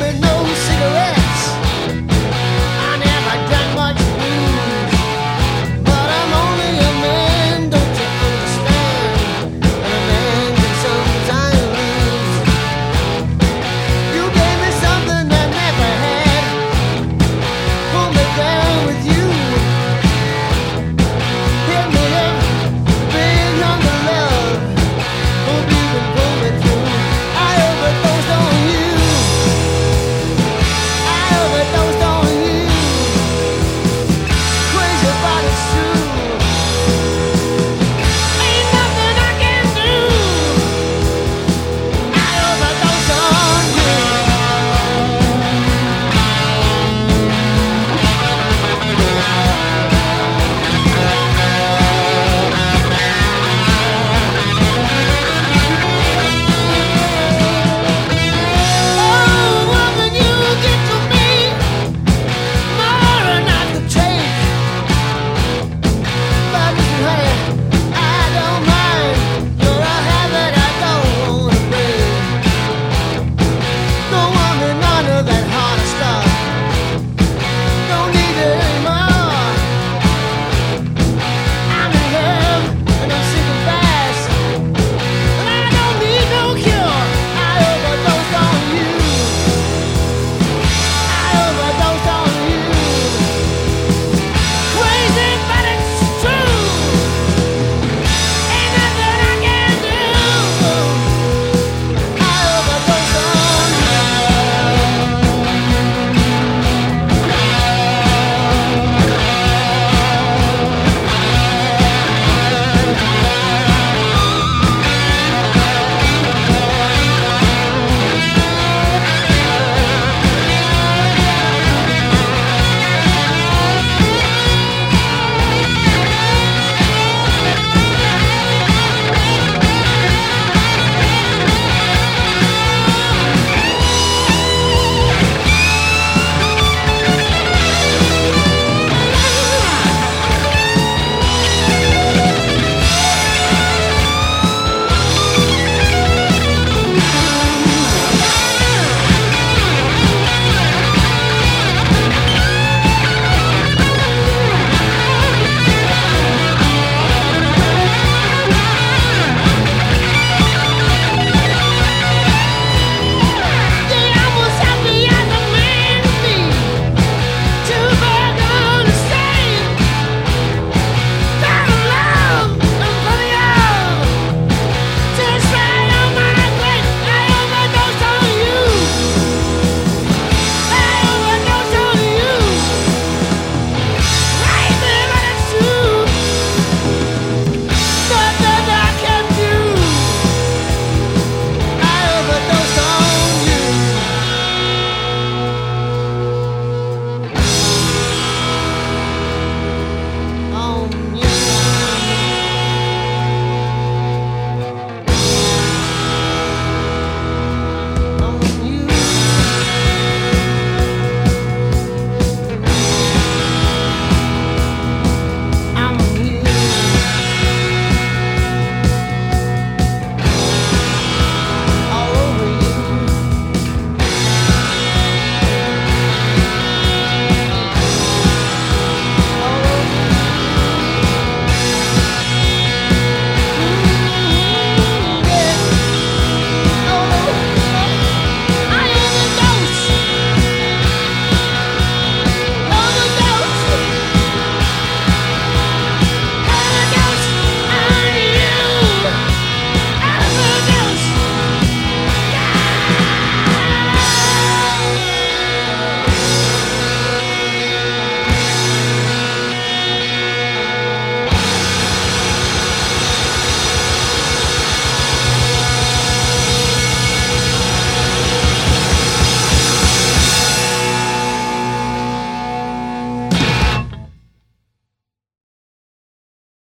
me know.